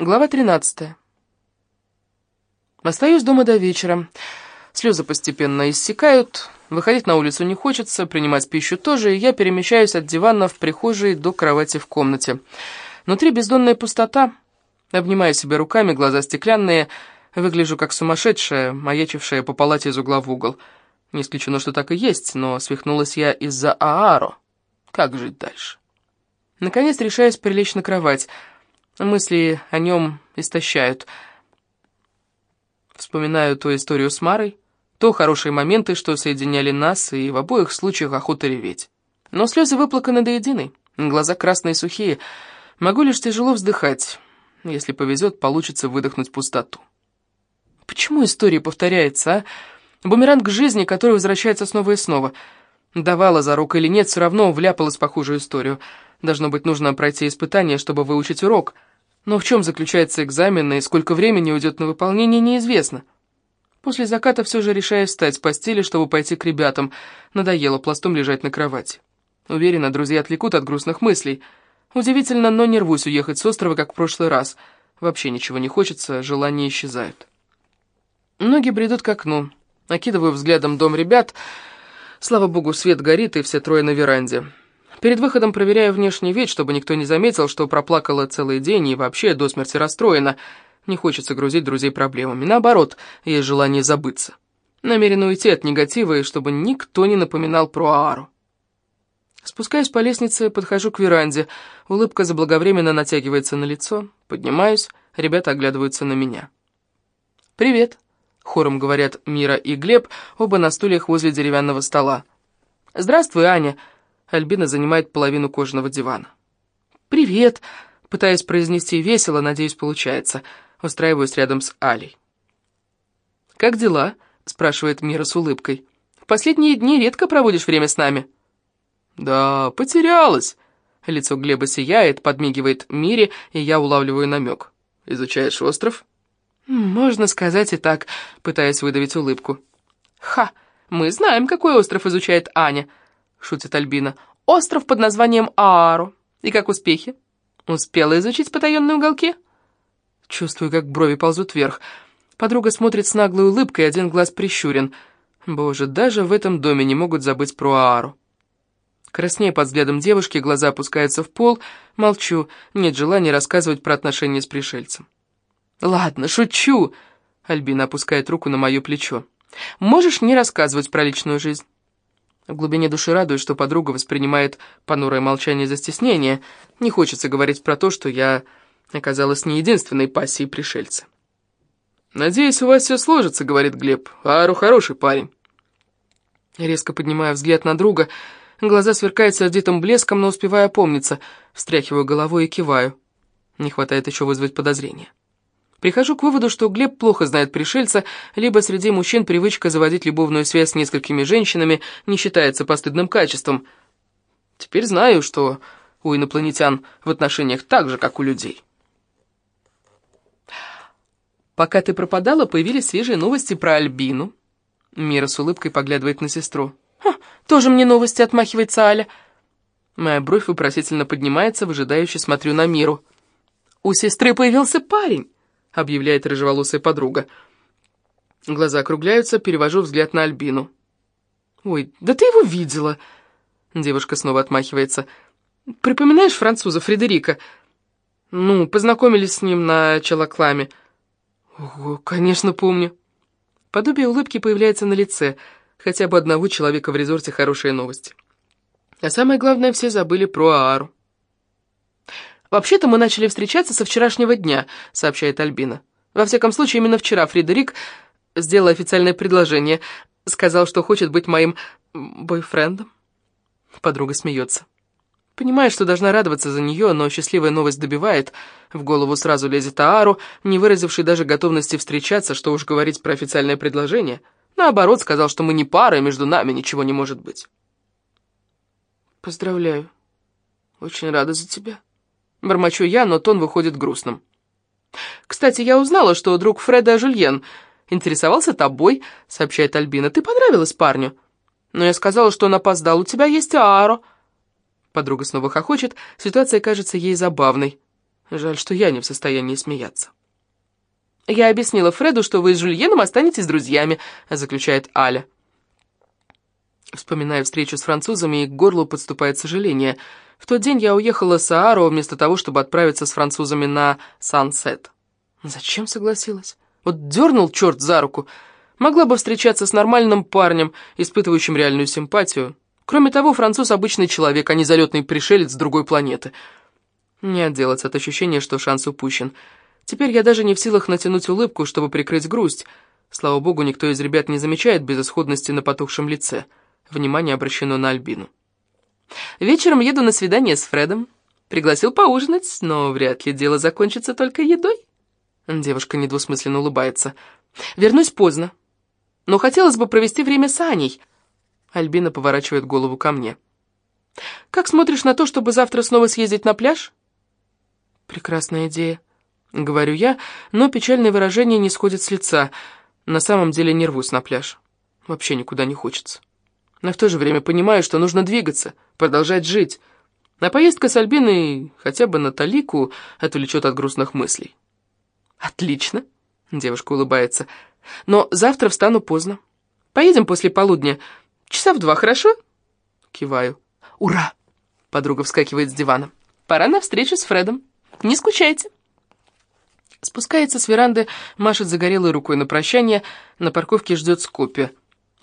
Глава 13. Остаюсь дома до вечера. Слезы постепенно иссякают, выходить на улицу не хочется, принимать пищу тоже, и я перемещаюсь от дивана в прихожей до кровати в комнате. Внутри бездонная пустота. Обнимаю себя руками, глаза стеклянные, выгляжу как сумасшедшая, маячившая по палате из угла в угол. Не исключено, что так и есть, но свихнулась я из-за Ааро. Как жить дальше? Наконец решаюсь прилечь на кровать — Мысли о нем истощают. Вспоминаю ту историю с Марой, то хорошие моменты, что соединяли нас, и в обоих случаях охота реветь. Но слезы выплаканы до единой, глаза красные сухие. Могу лишь тяжело вздыхать. Если повезет, получится выдохнуть пустоту. Почему история повторяется, а? Бумеранг жизни, который возвращается снова и снова. Давала за руку или нет, все равно вляпалась в похожую историю. Должно быть, нужно пройти испытание, чтобы выучить урок. Но в чем заключается экзамен и сколько времени уйдет на выполнение, неизвестно. После заката все же решаю встать с постели, чтобы пойти к ребятам. Надоело пластом лежать на кровати. Уверена, друзья отвлекут от грустных мыслей. Удивительно, но не рвусь уехать с острова, как в прошлый раз. Вообще ничего не хочется, желания исчезают. Ноги бредут к окну. Окидываю взглядом дом ребят. Слава богу, свет горит, и все трое на веранде. Перед выходом проверяю внешний вид, чтобы никто не заметил, что проплакала целый день и вообще до смерти расстроена. Не хочется грузить друзей проблемами. Наоборот, есть желание забыться. Намерена уйти от негатива, и чтобы никто не напоминал про Аару. Спускаюсь по лестнице, подхожу к веранде. Улыбка заблаговременно натягивается на лицо. Поднимаюсь, ребята оглядываются на меня. «Привет», — хором говорят Мира и Глеб, оба на стульях возле деревянного стола. «Здравствуй, Аня», — Альбина занимает половину кожаного дивана. «Привет!» — пытаясь произнести весело, надеюсь, получается. Устраиваюсь рядом с Алей. «Как дела?» — спрашивает Мира с улыбкой. «В последние дни редко проводишь время с нами». «Да, потерялась!» Лицо Глеба сияет, подмигивает Мире, и я улавливаю намек. «Изучаешь остров?» «Можно сказать и так», пытаясь выдавить улыбку. «Ха! Мы знаем, какой остров изучает Аня!» шутит Альбина. «Остров под названием Аару. И как успехи? Успела изучить потаенные уголки?» Чувствую, как брови ползут вверх. Подруга смотрит с наглой улыбкой, один глаз прищурен. Боже, даже в этом доме не могут забыть про Аару. Краснея под взглядом девушки, глаза опускаются в пол, молчу, нет желания рассказывать про отношения с пришельцем. «Ладно, шучу!» — Альбина опускает руку на мое плечо. «Можешь не рассказывать про личную жизнь?» В глубине души радуюсь, что подруга воспринимает понурое молчание за стеснение. Не хочется говорить про то, что я оказалась не единственной пассией пришельца. «Надеюсь, у вас все сложится», — говорит Глеб. «Ару хороший парень». Резко поднимаю взгляд на друга. Глаза сверкают сердитым блеском, но успеваю опомниться. Встряхиваю головой и киваю. Не хватает еще вызвать подозрения. Прихожу к выводу, что Глеб плохо знает пришельца, либо среди мужчин привычка заводить любовную связь с несколькими женщинами не считается постыдным качеством. Теперь знаю, что у инопланетян в отношениях так же, как у людей. Пока ты пропадала, появились свежие новости про Альбину. Мира с улыбкой поглядывает на сестру. «Тоже мне новости», — отмахивается Аля. Моя бровь вопросительно поднимается, выжидающе смотрю на Миру. «У сестры появился парень» объявляет рыжеволосая подруга. Глаза округляются, перевожу взгляд на Альбину. «Ой, да ты его видела!» Девушка снова отмахивается. «Припоминаешь француза Фредерика?» «Ну, познакомились с ним на Челокламе». «Ого, конечно, помню». Подобие улыбки появляется на лице. Хотя бы одного человека в резорте хорошие новости. А самое главное, все забыли про Аару. «Вообще-то мы начали встречаться со вчерашнего дня», — сообщает Альбина. «Во всяком случае, именно вчера Фредерик сделал официальное предложение. Сказал, что хочет быть моим бойфрендом». Подруга смеется. Понимаю, что должна радоваться за нее, но счастливая новость добивает. В голову сразу лезет Аару, не выразивший даже готовности встречаться, что уж говорить про официальное предложение. Наоборот, сказал, что мы не пара, и между нами ничего не может быть. «Поздравляю. Очень рада за тебя». Бормочу я, но тон выходит грустным. «Кстати, я узнала, что друг Фреда Жульен интересовался тобой», — сообщает Альбина. «Ты понравилась парню?» «Но я сказала, что он опоздал. У тебя есть Ааро». Подруга снова хохочет. Ситуация кажется ей забавной. Жаль, что я не в состоянии смеяться. «Я объяснила Фреду, что вы с Жульеном останетесь друзьями», — заключает Аля. Вспоминая встречу с французами, и к горлу подступает сожаление. В тот день я уехала с Ааро вместо того, чтобы отправиться с французами на Сансет. Зачем согласилась? Вот дернул черт за руку. Могла бы встречаться с нормальным парнем, испытывающим реальную симпатию. Кроме того, француз обычный человек, а не залетный пришелец с другой планеты. Не отделаться от ощущения, что шанс упущен. Теперь я даже не в силах натянуть улыбку, чтобы прикрыть грусть. Слава богу, никто из ребят не замечает безысходности на потухшем лице. Внимание обращено на Альбину. Вечером еду на свидание с Фредом. Пригласил поужинать, но вряд ли дело закончится только едой. Девушка недвусмысленно улыбается. Вернусь поздно. Но хотелось бы провести время с Аней. Альбина поворачивает голову ко мне. Как смотришь на то, чтобы завтра снова съездить на пляж? Прекрасная идея. Говорю я, но печальное выражение не сходит с лица. На самом деле не рвусь на пляж. Вообще никуда не хочется. Но в то же время понимаю, что нужно двигаться, продолжать жить. А поездка с Альбиной хотя бы на Талику отвлечет от грустных мыслей. «Отлично», — девушка улыбается. «Но завтра встану поздно. Поедем после полудня. Часа в два, хорошо?» Киваю. «Ура!» — подруга вскакивает с дивана. «Пора на встречу с Фредом. Не скучайте». Спускается с веранды, машет загорелой рукой на прощание, на парковке ждет Скопи.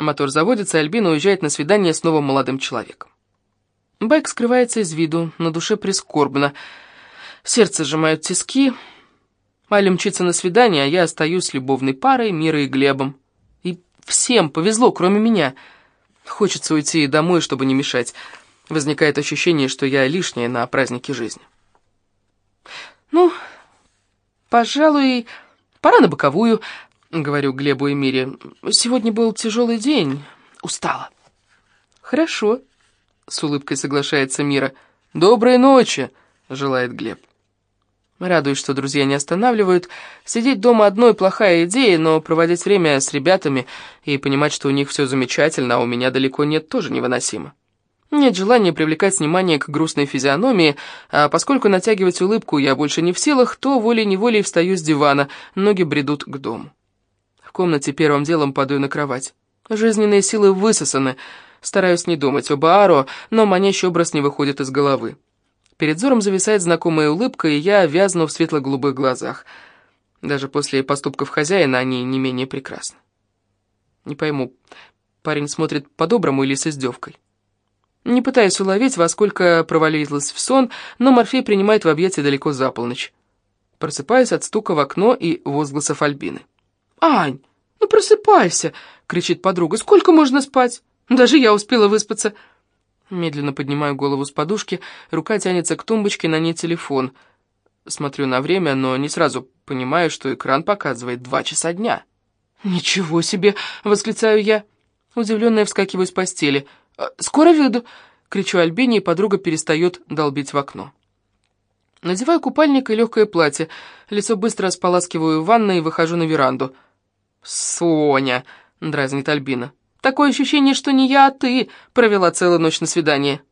Мотор заводится, и Альбина уезжает на свидание с новым молодым человеком. Байк скрывается из виду, на душе прискорбно. Сердце сжимают тиски. Аля мчится на свидание, а я остаюсь с любовной парой, Мирой и Глебом. И всем повезло, кроме меня. Хочется уйти домой, чтобы не мешать. Возникает ощущение, что я лишняя на празднике жизни. Ну, «Пожалуй, пора на боковую», — говорю Глебу и Мире. «Сегодня был тяжелый день. Устала». «Хорошо», — с улыбкой соглашается Мира. «Доброй ночи», — желает Глеб. Радуюсь, что друзья не останавливают. Сидеть дома одной плохая идея, но проводить время с ребятами и понимать, что у них все замечательно, а у меня далеко нет, тоже невыносимо. Нет желания привлекать внимание к грустной физиономии, а поскольку натягивать улыбку я больше не в силах, то волей-неволей встаю с дивана, ноги бредут к дому. В комнате первым делом падаю на кровать. Жизненные силы высосаны, стараюсь не думать об Ааро, но манящий образ не выходит из головы. Перед взором зависает знакомая улыбка, и я вязну в светло-голубых глазах. Даже после поступков хозяина они не менее прекрасны. Не пойму, парень смотрит по-доброму или с издевкой? Не пытаюсь уловить, во сколько провалилась в сон, но Морфей принимает в объятия далеко за полночь. Просыпаюсь от стука в окно и возгласов Альбины. «Ань, ну просыпайся!» — кричит подруга. «Сколько можно спать? Даже я успела выспаться!» Медленно поднимаю голову с подушки, рука тянется к тумбочке, на ней телефон. Смотрю на время, но не сразу понимаю, что экран показывает два часа дня. «Ничего себе!» — восклицаю я. Удивленная вскакиваю с постели — «Э, «Скоро выйду!» — кричу Альбине, и подруга перестает долбить в окно. Надеваю купальник и легкое платье, лицо быстро споласкиваю в ванной и выхожу на веранду. «Соня!» — дразнит Альбина. «Такое ощущение, что не я, а ты провела целую ночь на свидание».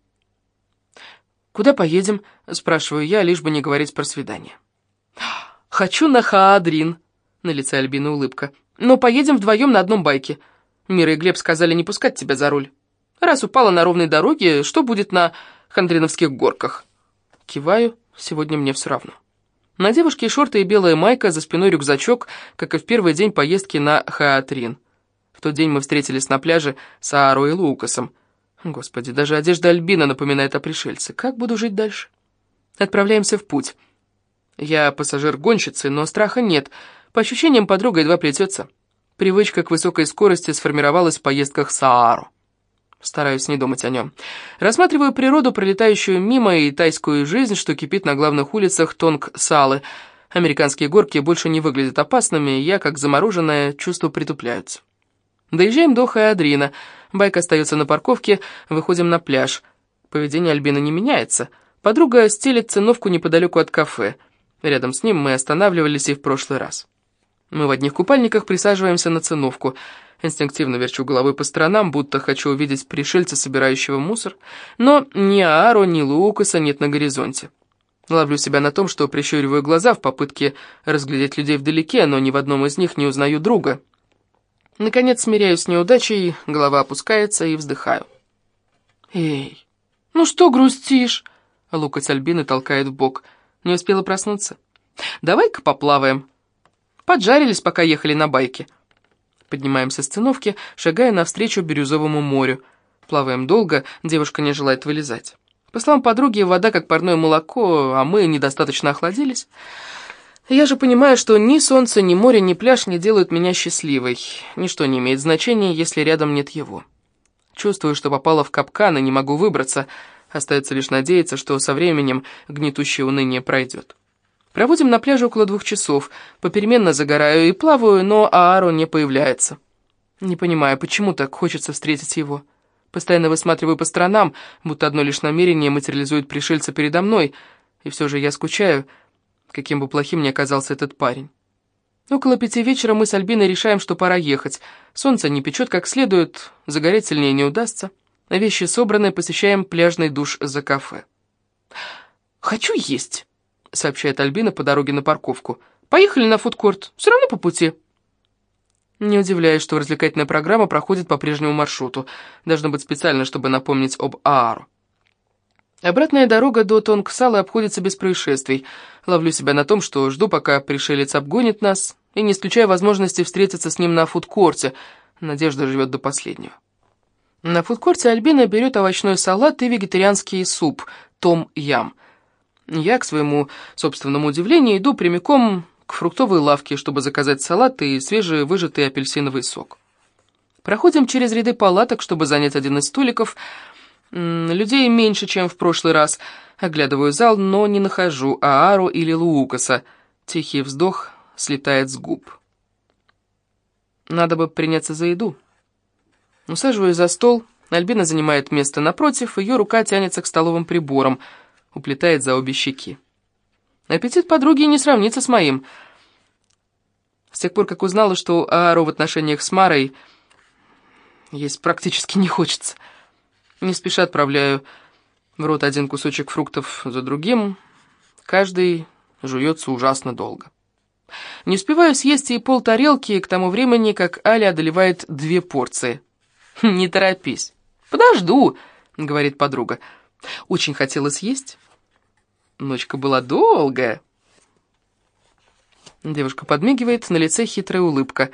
«Куда поедем?» — спрашиваю я, лишь бы не говорить про свидание. «Хочу на Хаадрин», — на лице Альбины улыбка. «Но поедем вдвоем на одном байке. Мира и Глеб сказали не пускать тебя за руль». Раз упала на ровной дороге, что будет на Хандриновских горках? Киваю, сегодня мне все равно. На девушке шорты и белая майка, за спиной рюкзачок, как и в первый день поездки на Хаатрин. В тот день мы встретились на пляже с Ааро и Лукасом. Господи, даже одежда Альбина напоминает о пришельце. Как буду жить дальше? Отправляемся в путь. Я пассажир гонщицы, но страха нет. По ощущениям, подруга едва плетется. Привычка к высокой скорости сформировалась в поездках с Ааро. Стараюсь не думать о нем. Рассматриваю природу, пролетающую мимо, и тайскую жизнь, что кипит на главных улицах Тонг-Салы. Американские горки больше не выглядят опасными, и я, как замороженное, чувства притупляются. Доезжаем до Хаэадрина. Байк остается на парковке, выходим на пляж. Поведение Альбины не меняется. Подруга стелит циновку неподалеку от кафе. Рядом с ним мы останавливались и в прошлый раз. Мы в одних купальниках присаживаемся на циновку — Инстинктивно верчу головой по сторонам, будто хочу увидеть пришельца, собирающего мусор. Но ни Ааро, ни Лукаса нет на горизонте. Ловлю себя на том, что прищуриваю глаза в попытке разглядеть людей вдалеке, но ни в одном из них не узнаю друга. Наконец смиряюсь с неудачей, голова опускается и вздыхаю. «Эй, ну что грустишь?» Лукать Альбины толкает в бок. Не успела проснуться. «Давай-ка поплаваем». Поджарились, пока ехали на байке. Поднимаемся с циновки, шагая навстречу бирюзовому морю. Плаваем долго, девушка не желает вылезать. По словам подруги, вода как парное молоко, а мы недостаточно охладились. Я же понимаю, что ни солнце, ни море, ни пляж не делают меня счастливой. Ничто не имеет значения, если рядом нет его. Чувствую, что попала в капкан и не могу выбраться. Остается лишь надеяться, что со временем гнетущее уныние пройдет. Проводим на пляже около двух часов. Попеременно загораю и плаваю, но Ааро не появляется. Не понимаю, почему так хочется встретить его. Постоянно высматриваю по сторонам, будто одно лишь намерение материализует пришельца передо мной, и все же я скучаю, каким бы плохим ни оказался этот парень. Около пяти вечера мы с Альбиной решаем, что пора ехать. Солнце не печет как следует, загореть сильнее не удастся. Вещи собраны, посещаем пляжный душ за кафе. «Хочу есть», — сообщает Альбина по дороге на парковку. «Поехали на фудкорт, все равно по пути». Не удивляюсь, что развлекательная программа проходит по прежнему маршруту. Должно быть специально, чтобы напомнить об Аару. Обратная дорога до Тонгсала обходится без происшествий. Ловлю себя на том, что жду, пока пришелец обгонит нас, и не исключаю возможности встретиться с ним на фудкорте. Надежда живет до последнего. На фудкорте Альбина берет овощной салат и вегетарианский суп «Том-ям». Я, к своему собственному удивлению, иду прямиком к фруктовой лавке, чтобы заказать салат и свежевыжатый апельсиновый сок. Проходим через ряды палаток, чтобы занять один из столиков. Людей меньше, чем в прошлый раз. Оглядываю зал, но не нахожу Аару или Лукаса. Тихий вздох слетает с губ. Надо бы приняться за еду. Усаживаюсь за стол. Альбина занимает место напротив, ее рука тянется к столовым приборам, уплетает за обе щеки. Аппетит подруги не сравнится с моим. С тех пор, как узнала, что Аару в отношениях с Марой есть практически не хочется. Не спеша отправляю в рот один кусочек фруктов за другим. Каждый жуется ужасно долго. Не успеваю съесть и пол тарелки к тому времени, как Аля одолевает две порции. «Не торопись. Подожду», — говорит подруга. «Очень хотела съесть, Ночка была долгая. Девушка подмигивает, на лице хитрая улыбка.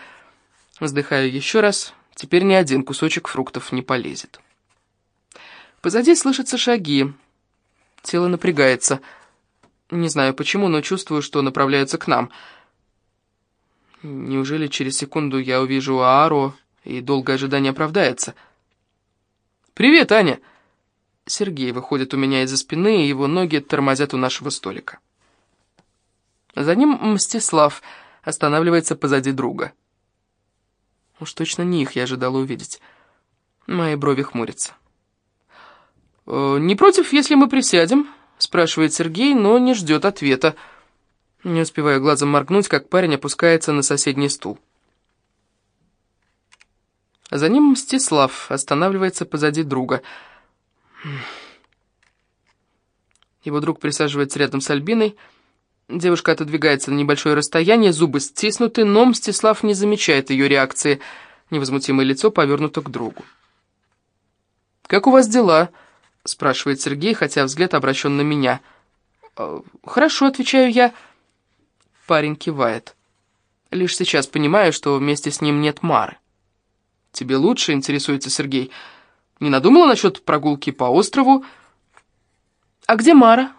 Вздыхаю еще раз. Теперь ни один кусочек фруктов не полезет. Позади слышатся шаги. Тело напрягается. Не знаю почему, но чувствую, что направляются к нам. Неужели через секунду я увижу Ааро, и долгое ожидание оправдается? «Привет, Аня!» Сергей выходит у меня из-за спины, и его ноги тормозят у нашего столика. За ним Мстислав останавливается позади друга. Уж точно не их я ожидала увидеть. Мои брови хмурятся. «Э, «Не против, если мы присядем?» — спрашивает Сергей, но не ждет ответа. Не успеваю глазом моргнуть, как парень опускается на соседний стул. За ним Мстислав останавливается позади друга — его друг присаживается рядом с Альбиной. Девушка отодвигается на небольшое расстояние, зубы стиснуты, но Мстислав не замечает ее реакции. Невозмутимое лицо повернуто к другу. «Как у вас дела?» — спрашивает Сергей, хотя взгляд обращен на меня. «Э, «Хорошо», — отвечаю я. Парень кивает. Лишь сейчас понимаю, что вместе с ним нет Мары. «Тебе лучше?» — интересуется Сергей. «Сергей». Не надумала насчет прогулки по острову? А где Мара?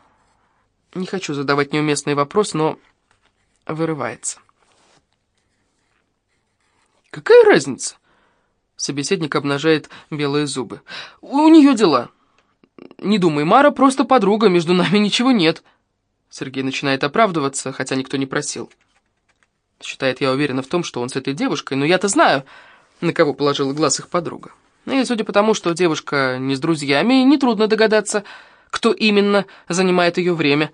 Не хочу задавать неуместный вопрос, но вырывается. Какая разница? Собеседник обнажает белые зубы. У нее дела. Не думай, Мара просто подруга, между нами ничего нет. Сергей начинает оправдываться, хотя никто не просил. Считает, я уверена в том, что он с этой девушкой, но я-то знаю, на кого положила глаз их подруга. И судя по тому, что девушка не с друзьями, нетрудно догадаться, кто именно занимает ее время.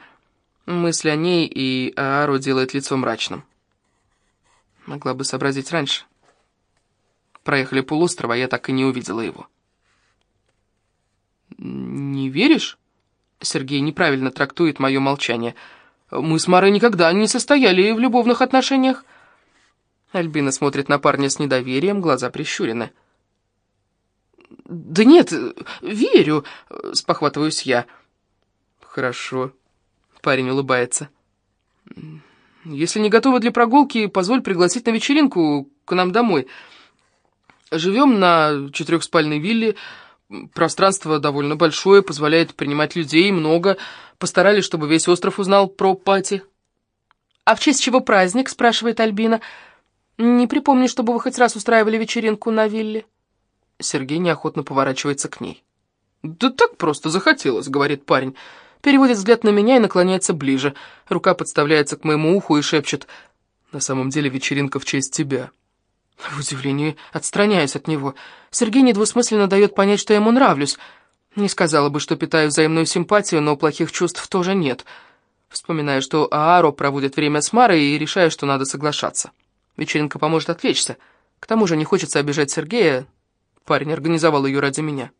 Мысль о ней и Аару делает лицо мрачным. Могла бы сообразить раньше. Проехали полуострова, а я так и не увидела его. «Не веришь?» Сергей неправильно трактует мое молчание. Мы с Марой никогда не состояли в любовных отношениях. Альбина смотрит на парня с недоверием, глаза прищурены. «Да нет, верю», — спохватываюсь я. «Хорошо», — парень улыбается. «Если не готова для прогулки, позволь пригласить на вечеринку к нам домой. Живем на четырехспальной вилле, пространство довольно большое, позволяет принимать людей много. Постарались, чтобы весь остров узнал про пати». «А в честь чего праздник?» — спрашивает Альбина. «Не припомню, чтобы вы хоть раз устраивали вечеринку на вилле». Сергей неохотно поворачивается к ней. «Да так просто захотелось», — говорит парень. Переводит взгляд на меня и наклоняется ближе. Рука подставляется к моему уху и шепчет. «На самом деле вечеринка в честь тебя». В удивлении отстраняюсь от него. Сергей недвусмысленно дает понять, что я ему нравлюсь. Не сказала бы, что питаю взаимную симпатию, но плохих чувств тоже нет. Вспоминаю, что Ааро проводит время с Марой и решаю, что надо соглашаться. Вечеринка поможет отвлечься. К тому же не хочется обижать Сергея, Парень организовал ее ради меня.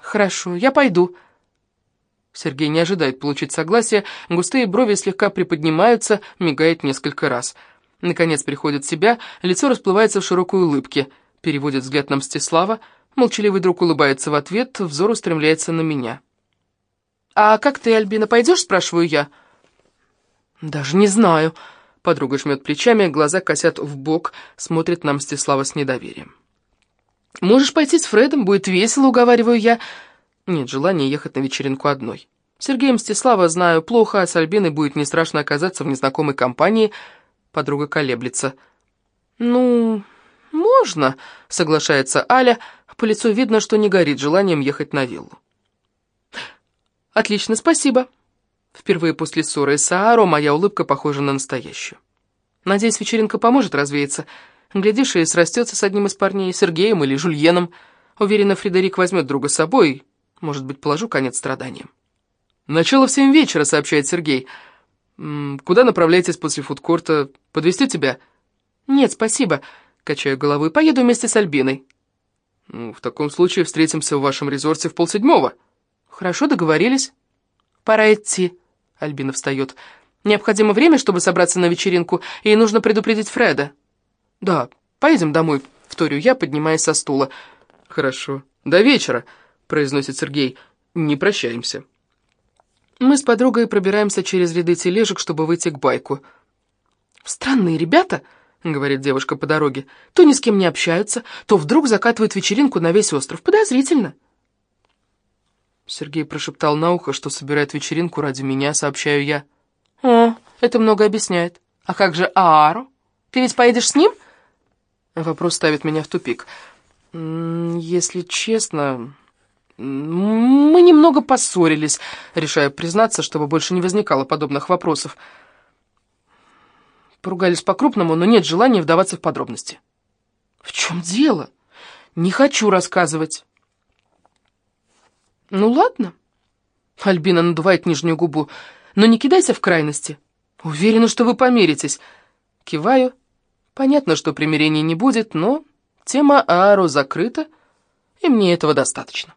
«Хорошо, я пойду». Сергей не ожидает получить согласие, густые брови слегка приподнимаются, мигает несколько раз. Наконец приходит в себя, лицо расплывается в широкой улыбке, переводит взгляд на Мстислава, молчаливый друг улыбается в ответ, взор устремляется на меня. «А как ты, Альбина, пойдешь?» – спрашиваю я. «Даже не знаю». Подруга жмет плечами, глаза косят в бок, смотрит на Мстислава с недоверием. «Можешь пойти с Фредом, будет весело», — уговариваю я. Нет желания ехать на вечеринку одной. Сергея Мстислава знаю плохо, а с Альбиной будет не страшно оказаться в незнакомой компании. Подруга колеблется. «Ну, можно», — соглашается Аля. По лицу видно, что не горит желанием ехать на виллу. «Отлично, спасибо». Впервые после ссоры с Ааро моя улыбка похожа на настоящую. Надеюсь, вечеринка поможет развеяться. Глядишь, и срастется с одним из парней, Сергеем или Жульеном. Уверена, Фредерик возьмет друга с собой. Может быть, положу конец страданиям. «Начало в семь вечера», — сообщает Сергей. «Куда направляетесь после фудкорта? Подвести тебя?» «Нет, спасибо», — качаю головой. «Поеду вместе с Альбиной». Ну, «В таком случае встретимся в вашем резорте в полседьмого». «Хорошо, договорились». «Пора идти», — Альбина встает. «Необходимо время, чтобы собраться на вечеринку, и нужно предупредить Фреда». «Да, поедем домой», — вторю я, поднимаясь со стула. «Хорошо. До вечера», — произносит Сергей. «Не прощаемся». Мы с подругой пробираемся через ряды тележек, чтобы выйти к байку. «Странные ребята», — говорит девушка по дороге, — «то ни с кем не общаются, то вдруг закатывают вечеринку на весь остров. Подозрительно». Сергей прошептал на ухо, что собирает вечеринку ради меня, сообщаю я. «О, это много объясняет. А как же Ааро? Ты ведь поедешь с ним?» Вопрос ставит меня в тупик. Если честно, мы немного поссорились, решая признаться, чтобы больше не возникало подобных вопросов. Поругались по-крупному, но нет желания вдаваться в подробности. В чем дело? Не хочу рассказывать. Ну ладно. Альбина надувает нижнюю губу. Но не кидайся в крайности. Уверена, что вы помиритесь. Киваю Понятно, что примирения не будет, но тема Ааро закрыта, и мне этого достаточно.